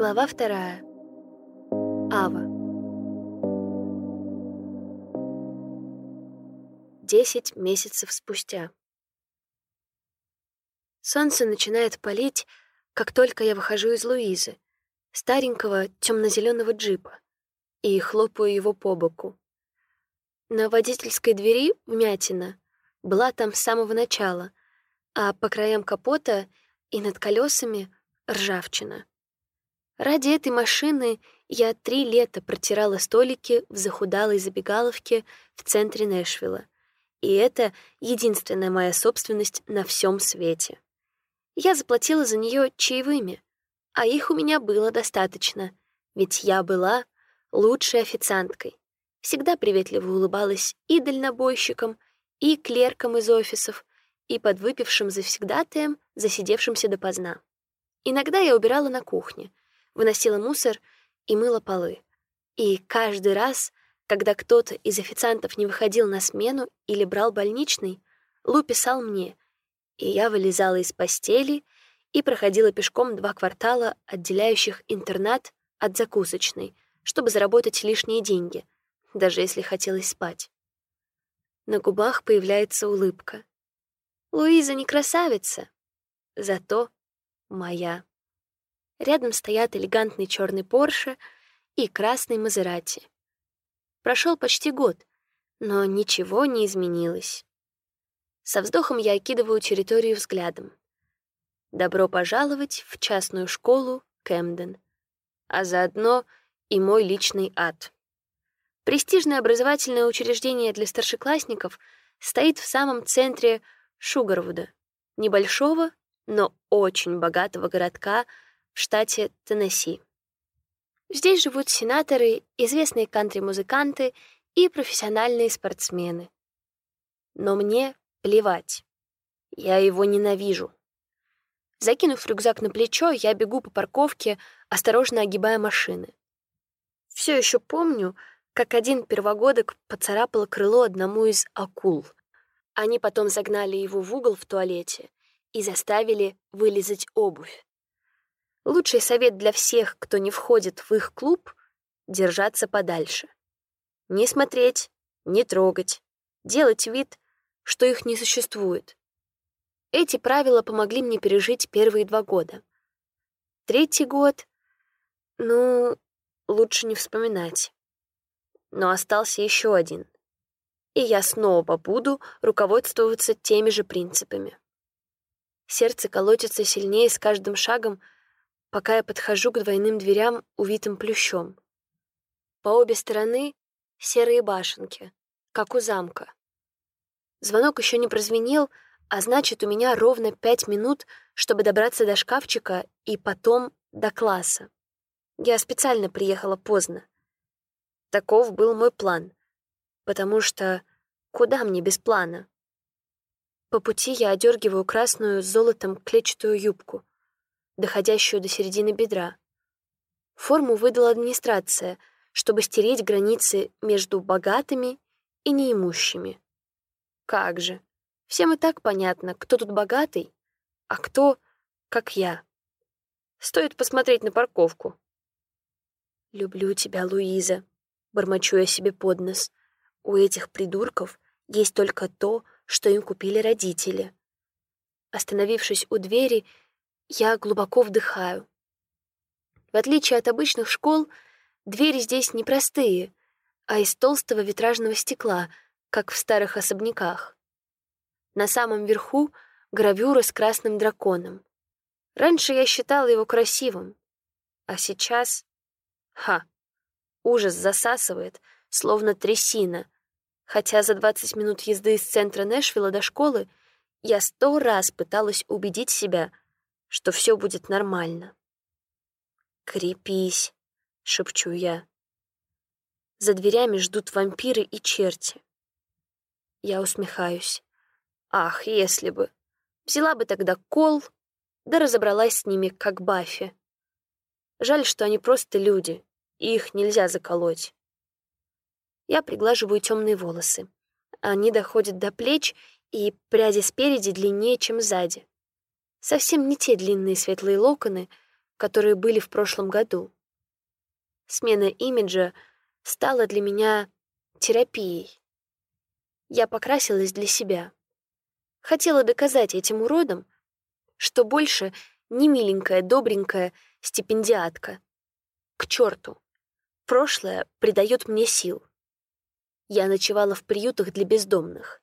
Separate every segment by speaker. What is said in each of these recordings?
Speaker 1: Глава вторая. Ава. Десять месяцев спустя. Солнце начинает палить, как только я выхожу из Луизы, старенького темно-зеленого джипа, и хлопаю его по боку. На водительской двери вмятина была там с самого начала, а по краям капота и над колесами ржавчина. Ради этой машины я три лета протирала столики в захудалой забегаловке в центре Нэшвилла. И это единственная моя собственность на всем свете. Я заплатила за нее чаевыми, а их у меня было достаточно, ведь я была лучшей официанткой. Всегда приветливо улыбалась и дальнобойщикам, и клеркам из офисов, и подвыпившим завсегдатаем, засидевшимся допоздна. Иногда я убирала на кухне, выносила мусор и мыла полы. И каждый раз, когда кто-то из официантов не выходил на смену или брал больничный, Лу писал мне, и я вылезала из постели и проходила пешком два квартала, отделяющих интернат от закусочной, чтобы заработать лишние деньги, даже если хотелось спать. На губах появляется улыбка. Луиза не красавица, зато моя. Рядом стоят элегантный черный Порше и красный Мазерати. Прошел почти год, но ничего не изменилось. Со вздохом я окидываю территорию взглядом. Добро пожаловать в частную школу Кэмден, а заодно и мой личный ад. Престижное образовательное учреждение для старшеклассников стоит в самом центре Шугарвуда, небольшого, но очень богатого городка штате Теннесси. Здесь живут сенаторы, известные кантри-музыканты и профессиональные спортсмены. Но мне плевать. Я его ненавижу. Закинув рюкзак на плечо, я бегу по парковке, осторожно огибая машины. Все еще помню, как один первогодок поцарапал крыло одному из акул. Они потом загнали его в угол в туалете и заставили вылезать обувь. Лучший совет для всех, кто не входит в их клуб — держаться подальше. Не смотреть, не трогать, делать вид, что их не существует. Эти правила помогли мне пережить первые два года. Третий год, ну, лучше не вспоминать. Но остался еще один. И я снова буду руководствоваться теми же принципами. Сердце колотится сильнее с каждым шагом, пока я подхожу к двойным дверям, увитым плющом. По обе стороны — серые башенки, как у замка. Звонок еще не прозвенел, а значит, у меня ровно пять минут, чтобы добраться до шкафчика и потом до класса. Я специально приехала поздно. Таков был мой план, потому что куда мне без плана? По пути я одергиваю красную с золотом клетчатую юбку — доходящую до середины бедра. Форму выдала администрация, чтобы стереть границы между богатыми и неимущими. Как же, всем и так понятно, кто тут богатый, а кто, как я. Стоит посмотреть на парковку. «Люблю тебя, Луиза», — бормочу я себе под нос. «У этих придурков есть только то, что им купили родители». Остановившись у двери, я глубоко вдыхаю. В отличие от обычных школ, двери здесь не простые, а из толстого витражного стекла, как в старых особняках. На самом верху гравюра с красным драконом. Раньше я считала его красивым, а сейчас... Ха! Ужас засасывает, словно трясина, хотя за 20 минут езды из центра Нэшвилла до школы я сто раз пыталась убедить себя, что все будет нормально. «Крепись», — шепчу я. За дверями ждут вампиры и черти. Я усмехаюсь. Ах, если бы. Взяла бы тогда кол, да разобралась с ними, как Баффи. Жаль, что они просто люди, и их нельзя заколоть. Я приглаживаю темные волосы. Они доходят до плеч, и пряди спереди длиннее, чем сзади. Совсем не те длинные светлые локоны, которые были в прошлом году. Смена имиджа стала для меня терапией. Я покрасилась для себя. Хотела доказать этим уродам, что больше не миленькая, добренькая стипендиатка. К черту. Прошлое придает мне сил. Я ночевала в приютах для бездомных.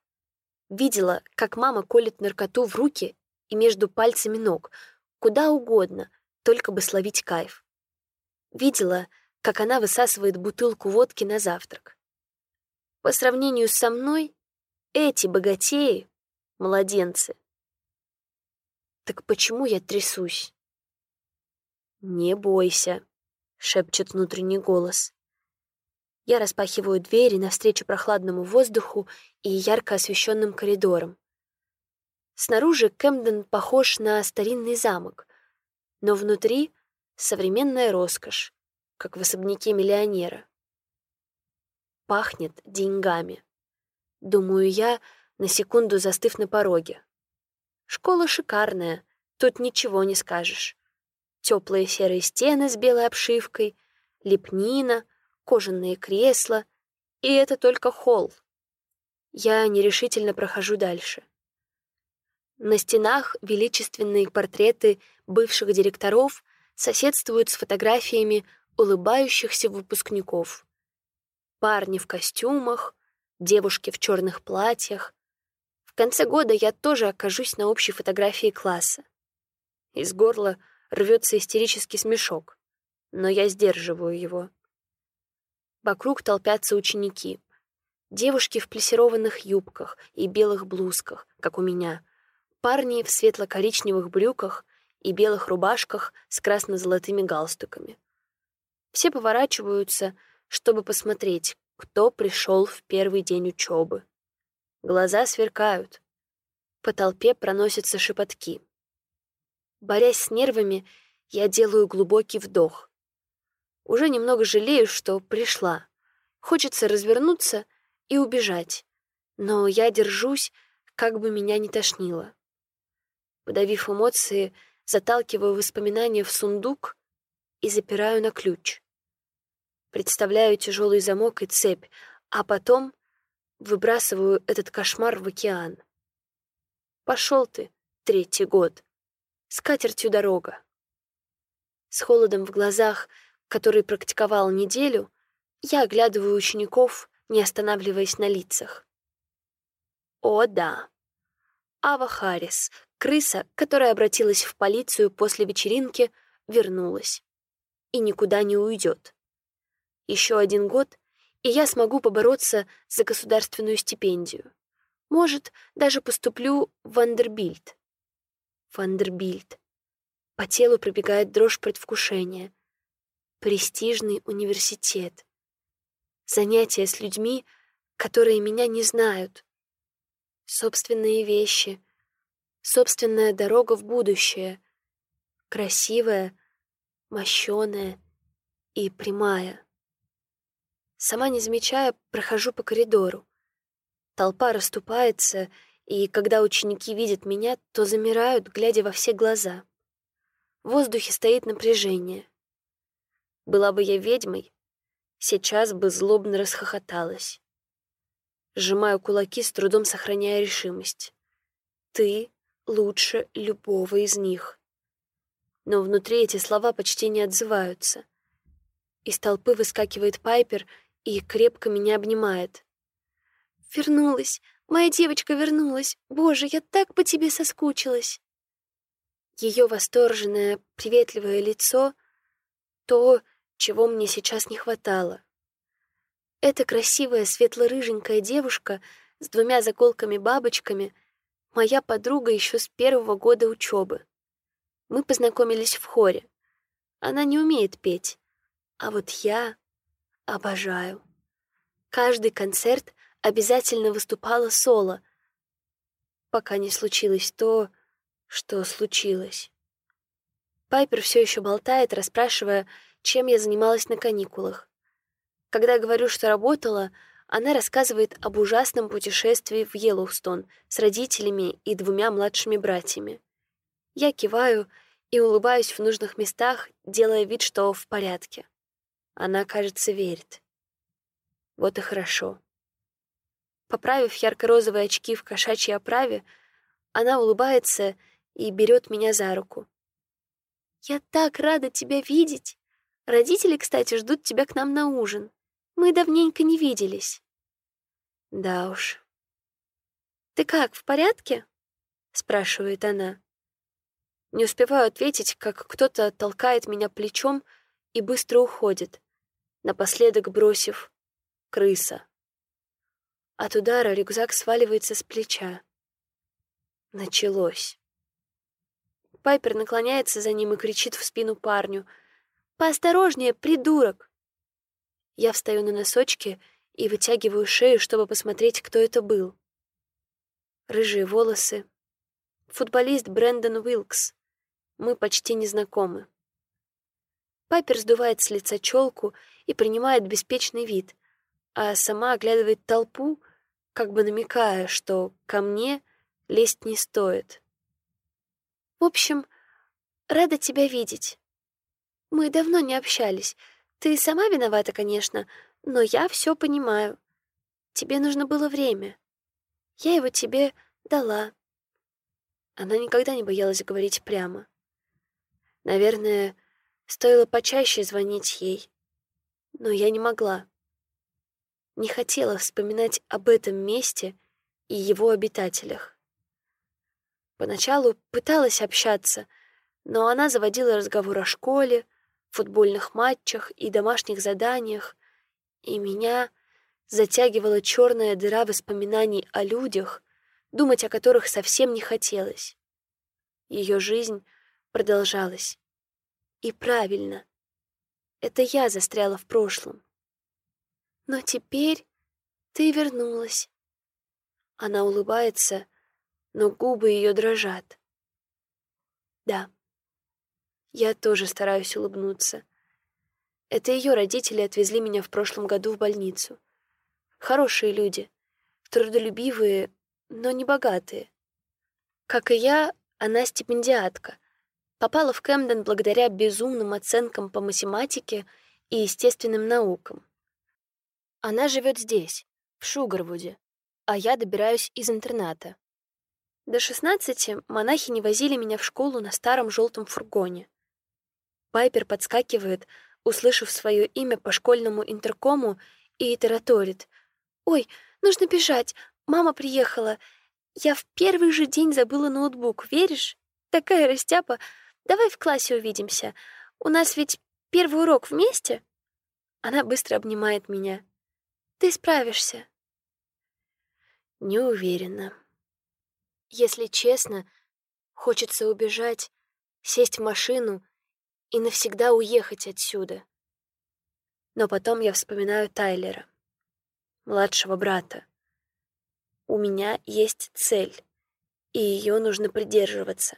Speaker 1: Видела, как мама колет наркоту в руки и между пальцами ног, куда угодно, только бы словить кайф. Видела, как она высасывает бутылку водки на завтрак. По сравнению со мной, эти богатеи — младенцы. Так почему я трясусь? «Не бойся», — шепчет внутренний голос. Я распахиваю двери навстречу прохладному воздуху и ярко освещенным коридорам. Снаружи Кэмден похож на старинный замок, но внутри — современная роскошь, как в особняке миллионера. Пахнет деньгами. Думаю я, на секунду застыв на пороге. Школа шикарная, тут ничего не скажешь. Теплые серые стены с белой обшивкой, лепнина — кожаные кресла, и это только холл. Я нерешительно прохожу дальше. На стенах величественные портреты бывших директоров соседствуют с фотографиями улыбающихся выпускников. Парни в костюмах, девушки в черных платьях. В конце года я тоже окажусь на общей фотографии класса. Из горла рвется истерический смешок, но я сдерживаю его. Вокруг толпятся ученики. Девушки в плессированных юбках и белых блузках, как у меня. Парни в светло-коричневых брюках и белых рубашках с красно-золотыми галстуками. Все поворачиваются, чтобы посмотреть, кто пришел в первый день учебы. Глаза сверкают. По толпе проносятся шепотки. Борясь с нервами, я делаю глубокий вдох. Уже немного жалею, что пришла. Хочется развернуться и убежать. Но я держусь, как бы меня не тошнило. Подавив эмоции, заталкиваю воспоминания в сундук и запираю на ключ. Представляю тяжелый замок и цепь, а потом выбрасываю этот кошмар в океан. Пошел ты, третий год. С катертью дорога. С холодом в глазах — который практиковал неделю, я оглядываю учеников, не останавливаясь на лицах. О, да. Ава Харрис, крыса, которая обратилась в полицию после вечеринки, вернулась. И никуда не уйдет. Еще один год, и я смогу побороться за государственную стипендию. Может, даже поступлю в Вандербильд. Вандербильд. По телу пробегает дрожь предвкушения престижный университет. Занятия с людьми, которые меня не знают. Собственные вещи. Собственная дорога в будущее. Красивая, мощеная и прямая. Сама не замечая, прохожу по коридору. Толпа расступается, и когда ученики видят меня, то замирают, глядя во все глаза. В воздухе стоит напряжение. Была бы я ведьмой, сейчас бы злобно расхохоталась. Сжимаю кулаки, с трудом сохраняя решимость. Ты лучше любого из них. Но внутри эти слова почти не отзываются. Из толпы выскакивает Пайпер и крепко меня обнимает. «Вернулась! Моя девочка вернулась! Боже, я так по тебе соскучилась!» Ее восторженное, приветливое лицо — то, чего мне сейчас не хватало. Эта красивая светло-рыженькая девушка с двумя заколками-бабочками — моя подруга еще с первого года учебы. Мы познакомились в хоре. Она не умеет петь, а вот я обожаю. Каждый концерт обязательно выступала соло, пока не случилось то, что случилось. Пайпер все еще болтает, расспрашивая, чем я занималась на каникулах. Когда говорю, что работала, она рассказывает об ужасном путешествии в Йеллоустон с родителями и двумя младшими братьями. Я киваю и улыбаюсь в нужных местах, делая вид, что в порядке. Она, кажется, верит. Вот и хорошо. Поправив ярко-розовые очки в кошачьей оправе, она улыбается и берет меня за руку. «Я так рада тебя видеть! Родители, кстати, ждут тебя к нам на ужин. Мы давненько не виделись». «Да уж». «Ты как, в порядке?» — спрашивает она. Не успеваю ответить, как кто-то толкает меня плечом и быстро уходит, напоследок бросив «крыса». От удара рюкзак сваливается с плеча. Началось. Пайпер наклоняется за ним и кричит в спину парню. «Поосторожнее, придурок!» Я встаю на носочки и вытягиваю шею, чтобы посмотреть, кто это был. Рыжие волосы. Футболист Брэндон Уилкс. Мы почти не знакомы. Пайпер сдувает с лица челку и принимает беспечный вид, а сама оглядывает толпу, как бы намекая, что ко мне лезть не стоит. В общем, рада тебя видеть. Мы давно не общались. Ты сама виновата, конечно, но я все понимаю. Тебе нужно было время. Я его тебе дала. Она никогда не боялась говорить прямо. Наверное, стоило почаще звонить ей. Но я не могла не хотела вспоминать об этом месте и его обитателях. Поначалу пыталась общаться, но она заводила разговор о школе, футбольных матчах и домашних заданиях, и меня затягивала черная дыра воспоминаний о людях, думать о которых совсем не хотелось. Ее жизнь продолжалась. И правильно. Это я застряла в прошлом. Но теперь ты вернулась. Она улыбается, но губы ее дрожат. Да, я тоже стараюсь улыбнуться. Это ее родители отвезли меня в прошлом году в больницу. Хорошие люди, трудолюбивые, но не богатые. Как и я, она стипендиатка. Попала в Кэмден благодаря безумным оценкам по математике и естественным наукам. Она живет здесь, в Шугарвуде, а я добираюсь из интерната. До 16 монахи не возили меня в школу на старом желтом фургоне. Пайпер подскакивает, услышав свое имя по школьному интеркому, и тараторит. «Ой, нужно бежать, мама приехала. Я в первый же день забыла ноутбук, веришь? Такая растяпа. Давай в классе увидимся. У нас ведь первый урок вместе?» Она быстро обнимает меня. Ты справишься. Не уверена. Если честно, хочется убежать, сесть в машину и навсегда уехать отсюда. Но потом я вспоминаю Тайлера, младшего брата. У меня есть цель, и ее нужно придерживаться.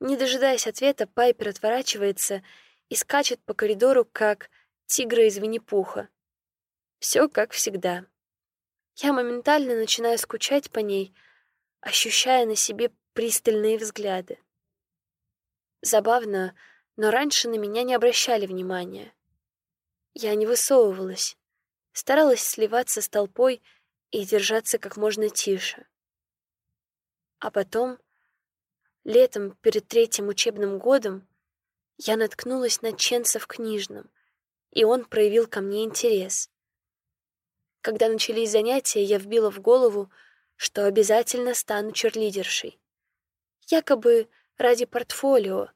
Speaker 1: Не дожидаясь ответа, Пайпер отворачивается и скачет по коридору, как тигра из Винни-Пуха. Все как всегда. Я моментально начинаю скучать по ней, ощущая на себе пристальные взгляды. Забавно, но раньше на меня не обращали внимания. Я не высовывалась, старалась сливаться с толпой и держаться как можно тише. А потом, летом перед третьим учебным годом, я наткнулась на Ченса в книжном, и он проявил ко мне интерес. Когда начались занятия, я вбила в голову, что обязательно стану черлидершей. Якобы ради портфолио.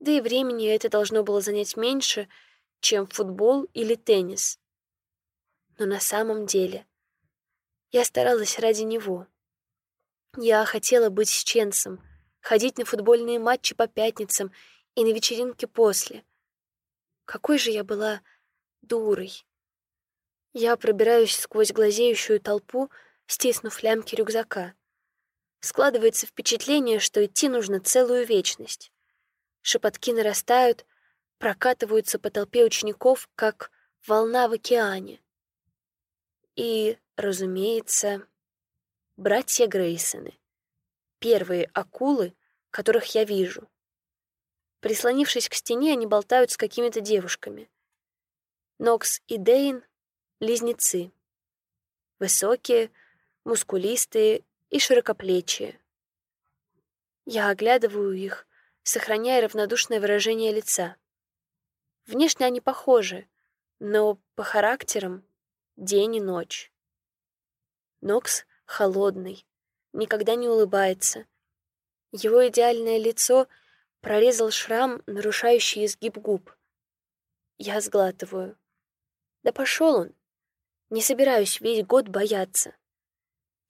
Speaker 1: Да и времени это должно было занять меньше, чем футбол или теннис. Но на самом деле я старалась ради него. Я хотела быть с Ченсом, ходить на футбольные матчи по пятницам и на вечеринки после. Какой же я была дурой. Я пробираюсь сквозь глазеющую толпу, стиснув лямки рюкзака. Складывается впечатление, что идти нужно целую вечность. Шепотки нарастают, прокатываются по толпе учеников, как волна в океане. И, разумеется, братья Грейсоны. Первые акулы, которых я вижу. Прислонившись к стене, они болтают с какими-то девушками. Нокс и Дейн — близнецы. Высокие, мускулистые и широкоплечие. Я оглядываю их, сохраняя равнодушное выражение лица. Внешне они похожи, но по характерам — день и ночь. Нокс холодный, никогда не улыбается. Его идеальное лицо прорезал шрам, нарушающий изгиб губ. Я сглатываю. Да пошел он. Не собираюсь весь год бояться.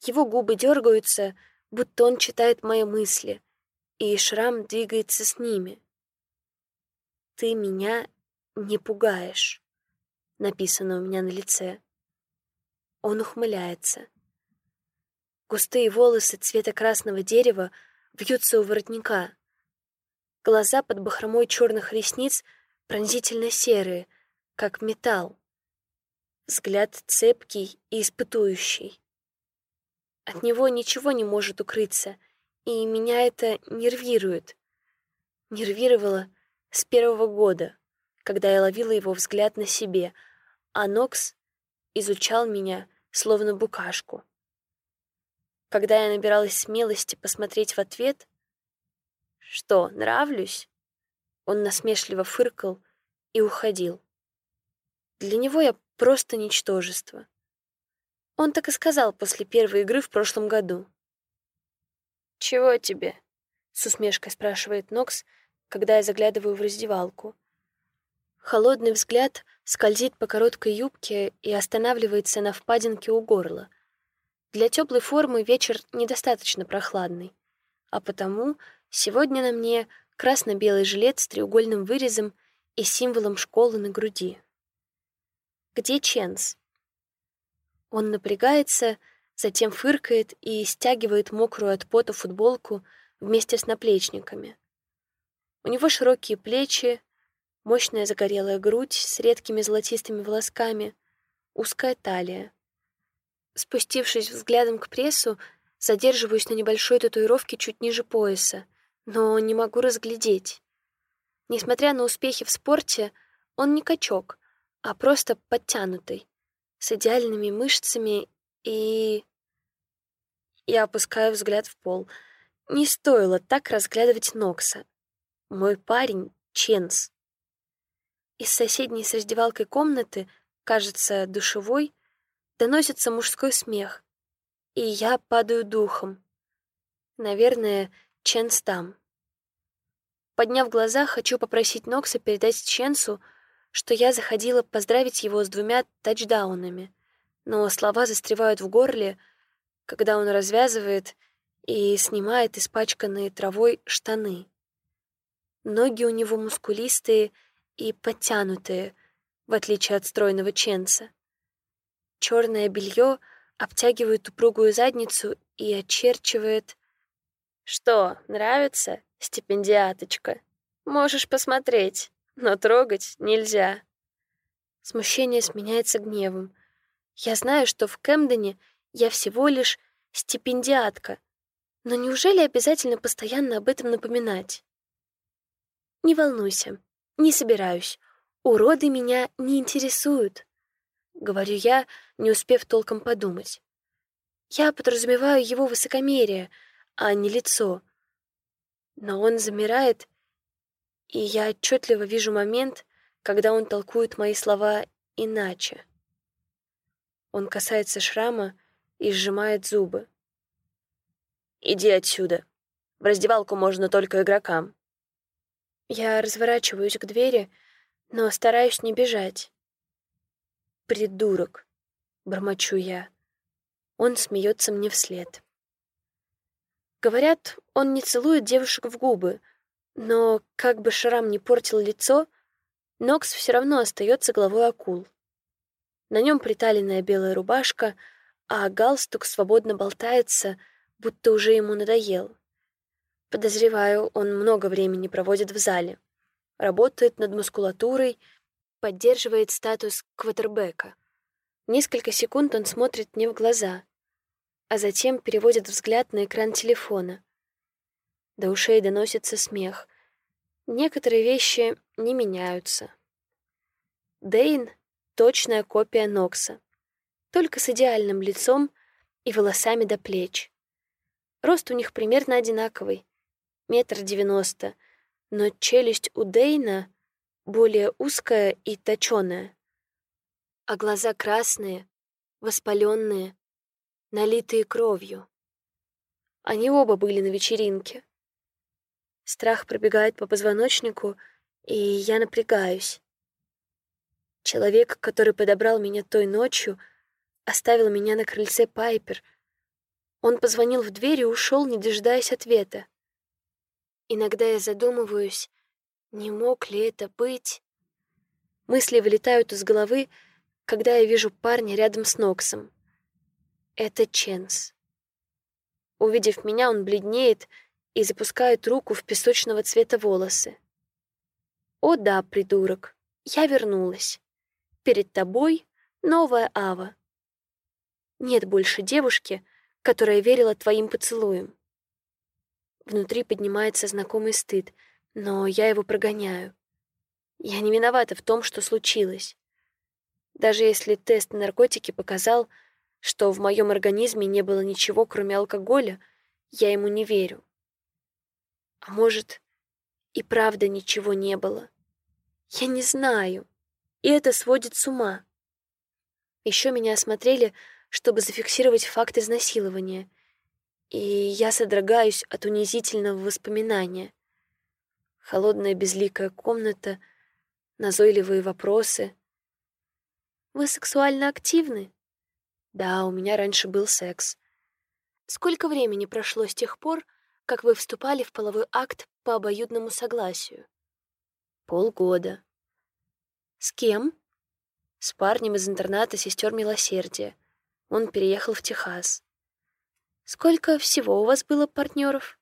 Speaker 1: Его губы дергаются, будто он читает мои мысли, и шрам двигается с ними. «Ты меня не пугаешь», — написано у меня на лице. Он ухмыляется. Густые волосы цвета красного дерева вьются у воротника. Глаза под бахромой черных ресниц пронзительно серые, как металл. Взгляд цепкий и испытующий. От него ничего не может укрыться, и меня это нервирует. Нервировало с первого года, когда я ловила его взгляд на себе, а Нокс изучал меня, словно букашку. Когда я набиралась смелости посмотреть в ответ «Что, нравлюсь?» Он насмешливо фыркал и уходил. Для него я просто ничтожество. Он так и сказал после первой игры в прошлом году. «Чего тебе?» — с усмешкой спрашивает Нокс, когда я заглядываю в раздевалку. Холодный взгляд скользит по короткой юбке и останавливается на впадинке у горла. Для теплой формы вечер недостаточно прохладный, а потому сегодня на мне красно-белый жилет с треугольным вырезом и символом школы на груди. «Где Ченс?» Он напрягается, затем фыркает и стягивает мокрую от пота футболку вместе с наплечниками. У него широкие плечи, мощная загорелая грудь с редкими золотистыми волосками, узкая талия. Спустившись взглядом к прессу, задерживаюсь на небольшой татуировке чуть ниже пояса, но не могу разглядеть. Несмотря на успехи в спорте, он не качок, а просто подтянутый с идеальными мышцами и... Я опускаю взгляд в пол. Не стоило так разглядывать Нокса. Мой парень — Ченс. Из соседней с раздевалкой комнаты, кажется, душевой, доносится мужской смех, и я падаю духом. Наверное, Ченс там. Подняв глаза, хочу попросить Нокса передать Ченсу, что я заходила поздравить его с двумя тачдаунами, но слова застревают в горле, когда он развязывает и снимает испачканные травой штаны. Ноги у него мускулистые и подтянутые, в отличие от стройного Ченса. Черное белье обтягивает упругую задницу и очерчивает... «Что, нравится, стипендиаточка? Можешь посмотреть» но трогать нельзя. Смущение сменяется гневом. Я знаю, что в Кэмдене я всего лишь стипендиатка, но неужели обязательно постоянно об этом напоминать? Не волнуйся, не собираюсь. Уроды меня не интересуют, — говорю я, не успев толком подумать. Я подразумеваю его высокомерие, а не лицо. Но он замирает и я отчетливо вижу момент, когда он толкует мои слова иначе. Он касается шрама и сжимает зубы. «Иди отсюда. В раздевалку можно только игрокам». Я разворачиваюсь к двери, но стараюсь не бежать. «Придурок», — бормочу я. Он смеется мне вслед. Говорят, он не целует девушек в губы, но как бы шрам не портил лицо, Нокс все равно остается главой акул. На нем приталенная белая рубашка, а галстук свободно болтается, будто уже ему надоел. Подозреваю, он много времени проводит в зале. Работает над мускулатурой, поддерживает статус квотербека. Несколько секунд он смотрит мне в глаза, а затем переводит взгляд на экран телефона. До ушей доносится смех. Некоторые вещи не меняются. Дейн — точная копия Нокса, только с идеальным лицом и волосами до плеч. Рост у них примерно одинаковый — метр девяносто, но челюсть у Дейна более узкая и точёная, а глаза красные, воспаленные, налитые кровью. Они оба были на вечеринке. Страх пробегает по позвоночнику, и я напрягаюсь. Человек, который подобрал меня той ночью, оставил меня на крыльце Пайпер. Он позвонил в дверь и ушел, не дожидаясь ответа. Иногда я задумываюсь, не мог ли это быть? Мысли вылетают из головы, когда я вижу парня рядом с Ноксом. Это Ченс. Увидев меня, он бледнеет и запускает руку в песочного цвета волосы. «О да, придурок, я вернулась. Перед тобой новая Ава. Нет больше девушки, которая верила твоим поцелуям. Внутри поднимается знакомый стыд, но я его прогоняю. Я не виновата в том, что случилось. Даже если тест на наркотики показал, что в моем организме не было ничего, кроме алкоголя, я ему не верю. А может, и правда ничего не было. Я не знаю. И это сводит с ума. Еще меня осмотрели, чтобы зафиксировать факт изнасилования. И я содрогаюсь от унизительного воспоминания. Холодная безликая комната, назойливые вопросы. «Вы сексуально активны?» Да, у меня раньше был секс. Сколько времени прошло с тех пор, как вы вступали в половой акт по обоюдному согласию? Полгода. С кем? С парнем из интерната сестер Милосердия. Он переехал в Техас. Сколько всего у вас было партнеров?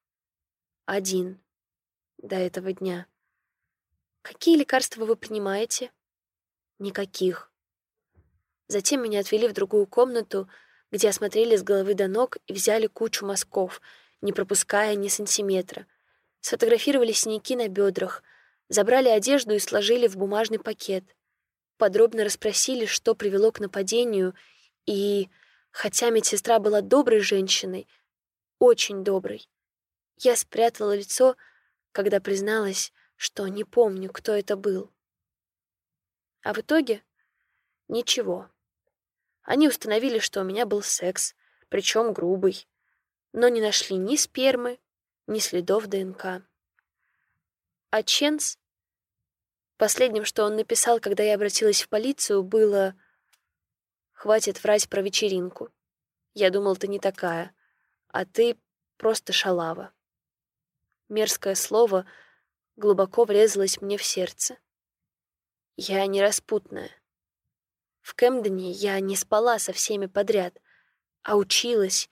Speaker 1: Один. До этого дня. Какие лекарства вы принимаете? Никаких. Затем меня отвели в другую комнату, где осмотрели с головы до ног и взяли кучу мазков, не пропуская ни сантиметра. Сфотографировали синяки на бедрах, забрали одежду и сложили в бумажный пакет. Подробно расспросили, что привело к нападению, и, хотя медсестра была доброй женщиной, очень доброй, я спрятала лицо, когда призналась, что не помню, кто это был. А в итоге — ничего. Они установили, что у меня был секс, причем грубый, но не нашли ни спермы, ни следов ДНК. А Ченс... Последним, что он написал, когда я обратилась в полицию, было «Хватит врать про вечеринку. Я думал, ты не такая, а ты просто шалава». Мерзкое слово глубоко врезалось мне в сердце. Я не распутная. В Кэмдене я не спала со всеми подряд, а училась,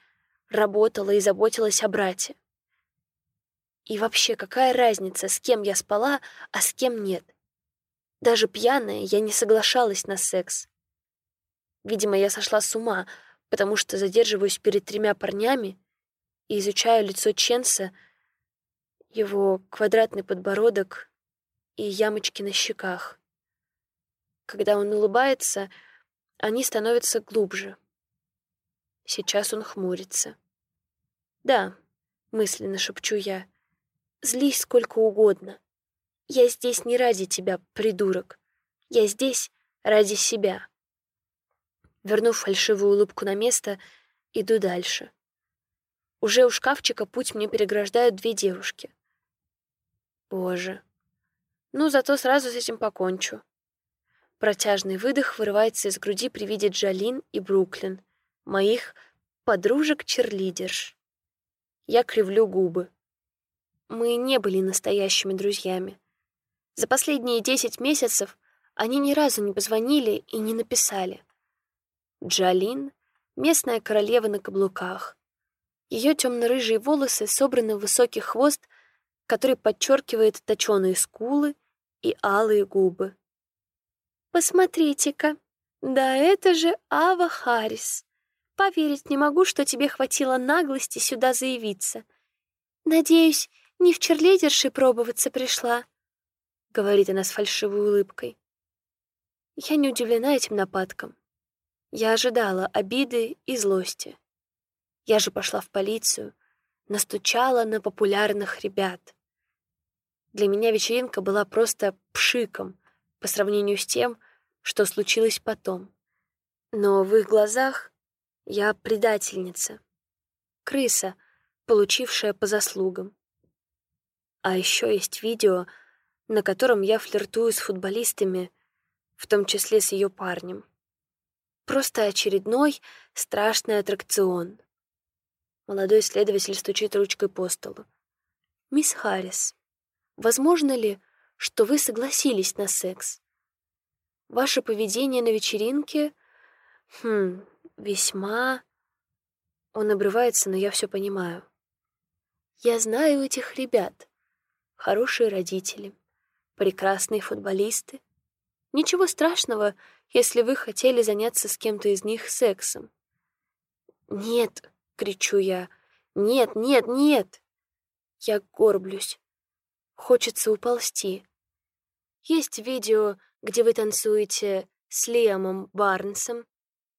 Speaker 1: работала и заботилась о брате. И вообще, какая разница, с кем я спала, а с кем нет? Даже пьяная я не соглашалась на секс. Видимо, я сошла с ума, потому что задерживаюсь перед тремя парнями и изучаю лицо Ченса, его квадратный подбородок и ямочки на щеках. Когда он улыбается, они становятся глубже. Сейчас он хмурится. «Да», — мысленно шепчу я, — «злись сколько угодно. Я здесь не ради тебя, придурок. Я здесь ради себя». Вернув фальшивую улыбку на место, иду дальше. Уже у шкафчика путь мне переграждают две девушки. Боже. Ну, зато сразу с этим покончу. Протяжный выдох вырывается из груди при виде Джалин и Бруклин, моих подружек-черлидерш. Я кривлю губы. Мы не были настоящими друзьями. За последние десять месяцев они ни разу не позвонили и не написали. Джалин — местная королева на каблуках. Ее темно-рыжие волосы собраны в высокий хвост, который подчеркивает точеные скулы и алые губы. Посмотрите-ка, да это же Ава Харрис. Поверить не могу, что тебе хватило наглости сюда заявиться. Надеюсь, не в черлидерши пробоваться пришла. говорит она с фальшивой улыбкой. Я не удивлена этим нападкам. Я ожидала обиды и злости. Я же пошла в полицию, настучала на популярных ребят. Для меня вечеринка была просто пшиком по сравнению с тем, что случилось потом. Но в их глазах я предательница, крыса, получившая по заслугам. А еще есть видео, на котором я флиртую с футболистами, в том числе с ее парнем. Просто очередной страшный аттракцион. Молодой следователь стучит ручкой по столу. «Мисс Харрис, возможно ли, что вы согласились на секс? Ваше поведение на вечеринке, хм, весьма...» Он обрывается, но я все понимаю. «Я знаю этих ребят. Хорошие родители, прекрасные футболисты. Ничего страшного, если вы хотели заняться с кем-то из них сексом. «Нет!» — кричу я. «Нет, нет, нет!» Я горблюсь. Хочется уползти. Есть видео, где вы танцуете с Лиамом Барнсом,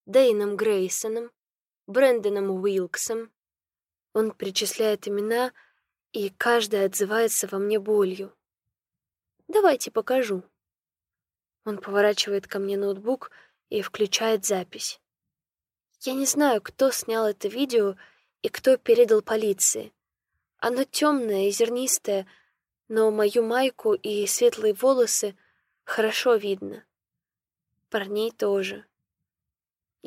Speaker 1: Дейном Грейсоном, Брэндоном Уилксом. Он причисляет имена, и каждая отзывается во мне болью. Давайте покажу. Он поворачивает ко мне ноутбук и включает запись. Я не знаю, кто снял это видео и кто передал полиции. Оно темное и зернистое, но мою майку и светлые волосы хорошо видно. Парней тоже.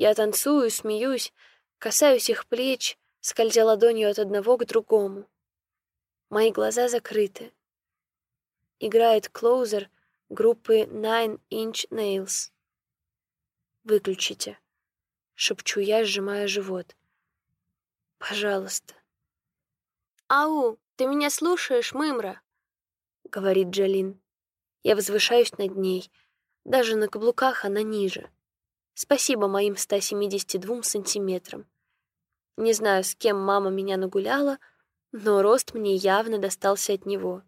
Speaker 1: Я танцую, смеюсь, касаюсь их плеч, скользя ладонью от одного к другому. Мои глаза закрыты. Играет клоузер группы Nine Inch Nails. Выключите шепчу я, сжимая живот. Пожалуйста. Ау, ты меня слушаешь, Мымра? говорит Джалин. Я возвышаюсь над ней. Даже на каблуках она ниже. Спасибо моим 172 сантиметрам. Не знаю, с кем мама меня нагуляла, но рост мне явно достался от него.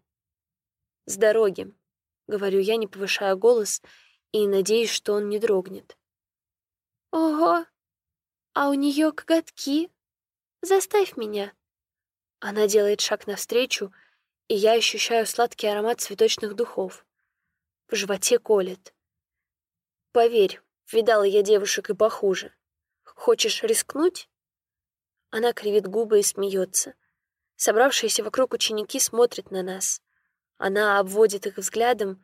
Speaker 1: «С дороги», — говорю я, не повышая голос, и надеюсь, что он не дрогнет. «Ого, а у нее коготки. Заставь меня. Она делает шаг навстречу, и я ощущаю сладкий аромат цветочных духов. В животе колет. Поверь, видала я девушек и похуже. Хочешь рискнуть? Она кривит губы и смеется. Собравшиеся вокруг ученики смотрят на нас. Она обводит их взглядом,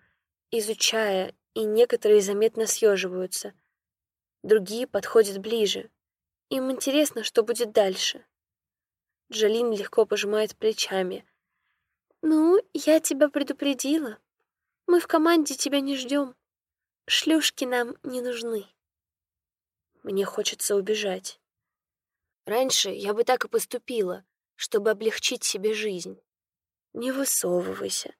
Speaker 1: изучая, и некоторые заметно съеживаются. Другие подходят ближе, им интересно, что будет дальше. Джалин легко пожимает плечами. «Ну, я тебя предупредила. Мы в команде тебя не ждем. Шлюшки нам не нужны». Мне хочется убежать. Раньше я бы так и поступила, чтобы облегчить себе жизнь. Не высовывайся.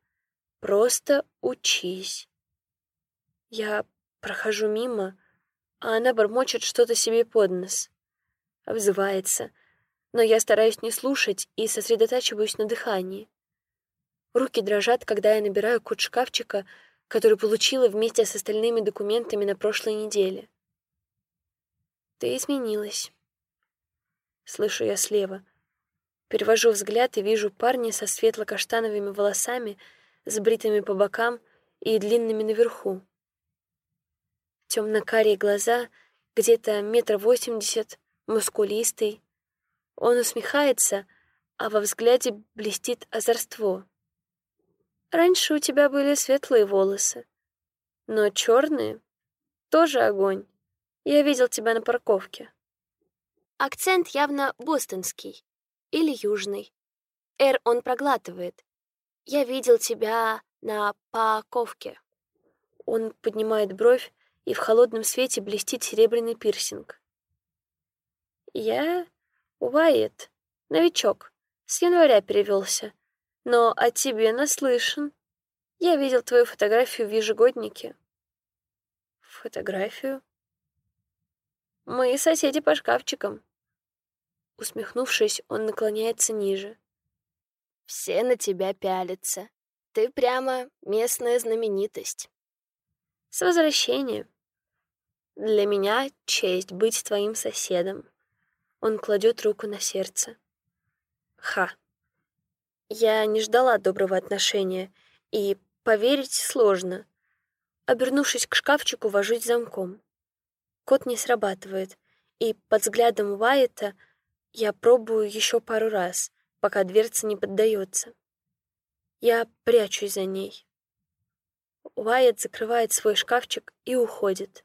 Speaker 1: Просто учись. Я прохожу мимо, а она бормочет что-то себе под нос взывается, но я стараюсь не слушать и сосредотачиваюсь на дыхании. Руки дрожат, когда я набираю код шкафчика, который получила вместе с остальными документами на прошлой неделе. Ты изменилась. Слышу я слева. Перевожу взгляд и вижу парня со светло-каштановыми волосами, с бритыми по бокам и длинными наверху. Темно-карие глаза, где-то метр восемьдесят, мускулистый. Он усмехается, а во взгляде блестит озорство. Раньше у тебя были светлые волосы, но черные тоже огонь. Я видел тебя на парковке. Акцент явно бостонский или южный. «Р» он проглатывает. Я видел тебя на парковке. Он поднимает бровь, и в холодном свете блестит серебряный пирсинг. Я Уайт, новичок, с января перевелся, но о тебе наслышан. Я видел твою фотографию в ежегоднике. Фотографию? Мы соседи по шкафчикам. Усмехнувшись, он наклоняется ниже. Все на тебя пялятся. ты прямо местная знаменитость. С возвращением. Для меня честь быть твоим соседом. Он кладет руку на сердце. Ха. Я не ждала доброго отношения, и поверить сложно. Обернувшись к шкафчику, вожусь замком. Код не срабатывает, и под взглядом Уайта я пробую еще пару раз, пока дверца не поддается. Я прячусь за ней. Уайт закрывает свой шкафчик и уходит.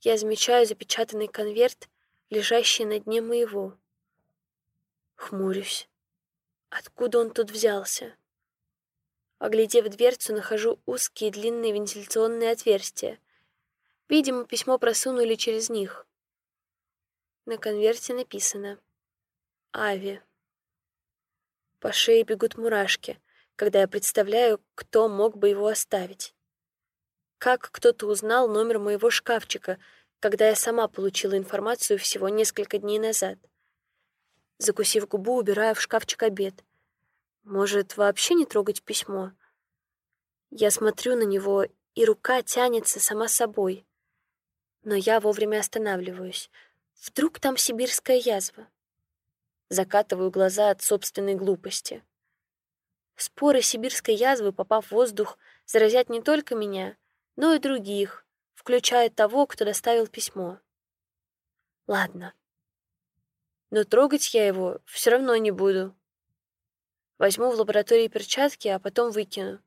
Speaker 1: Я замечаю запечатанный конверт, лежащий на дне моего. Хмурюсь. Откуда он тут взялся? Оглядев дверцу, нахожу узкие длинные вентиляционные отверстия. Видимо, письмо просунули через них. На конверте написано «Ави». По шее бегут мурашки, когда я представляю, кто мог бы его оставить. Как кто-то узнал номер моего шкафчика, когда я сама получила информацию всего несколько дней назад. Закусив губу, убираю в шкафчик обед. Может, вообще не трогать письмо? Я смотрю на него, и рука тянется сама собой. Но я вовремя останавливаюсь. Вдруг там сибирская язва? Закатываю глаза от собственной глупости. Споры сибирской язвы, попав в воздух, заразят не только меня, но и других, включая того, кто доставил письмо. Ладно, но трогать я его все равно не буду. Возьму в лаборатории перчатки, а потом выкину.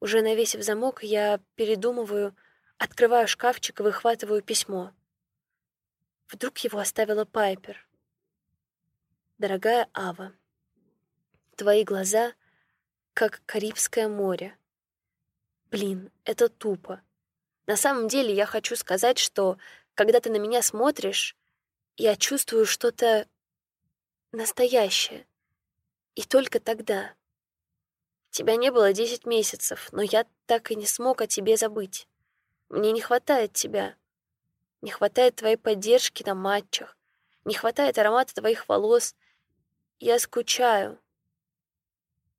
Speaker 1: Уже навесив замок, я передумываю, открываю шкафчик и выхватываю письмо. Вдруг его оставила Пайпер. Дорогая Ава, твои глаза как Карибское море. Блин, это тупо. На самом деле я хочу сказать, что когда ты на меня смотришь, я чувствую что-то настоящее. И только тогда. Тебя не было десять месяцев, но я так и не смог о тебе забыть. Мне не хватает тебя. Не хватает твоей поддержки на матчах. Не хватает аромата твоих волос. Я скучаю.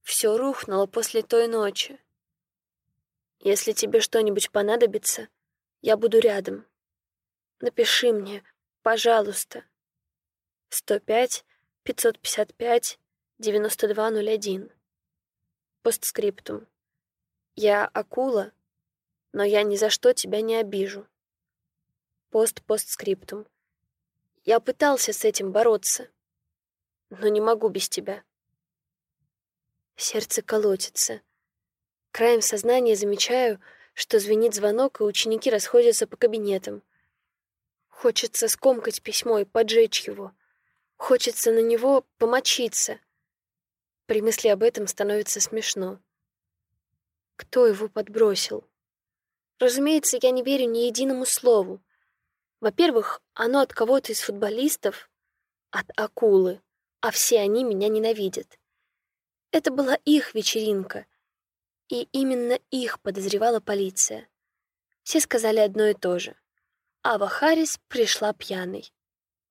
Speaker 1: Все рухнуло после той ночи. Если тебе что-нибудь понадобится, я буду рядом. Напиши мне, Пожалуйста. 105 555 9201. Постскриптум. Я акула, но я ни за что тебя не обижу. Пост-постскриптум. Я пытался с этим бороться, но не могу без тебя. Сердце колотится. Краем сознания замечаю, что звенит звонок, и ученики расходятся по кабинетам. Хочется скомкать письмо и поджечь его. Хочется на него помочиться. При мысли об этом становится смешно. Кто его подбросил? Разумеется, я не верю ни единому слову. Во-первых, оно от кого-то из футболистов, от акулы, а все они меня ненавидят. Это была их вечеринка, и именно их подозревала полиция. Все сказали одно и то же. Ава Харрис пришла пьяной.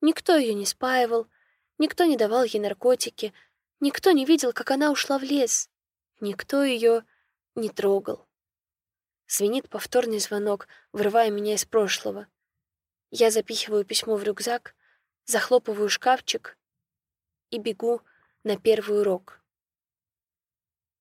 Speaker 1: Никто ее не спаивал, никто не давал ей наркотики, никто не видел, как она ушла в лес, никто ее не трогал. Звенит повторный звонок, вырывая меня из прошлого. Я запихиваю письмо в рюкзак, захлопываю шкафчик и бегу на первый урок.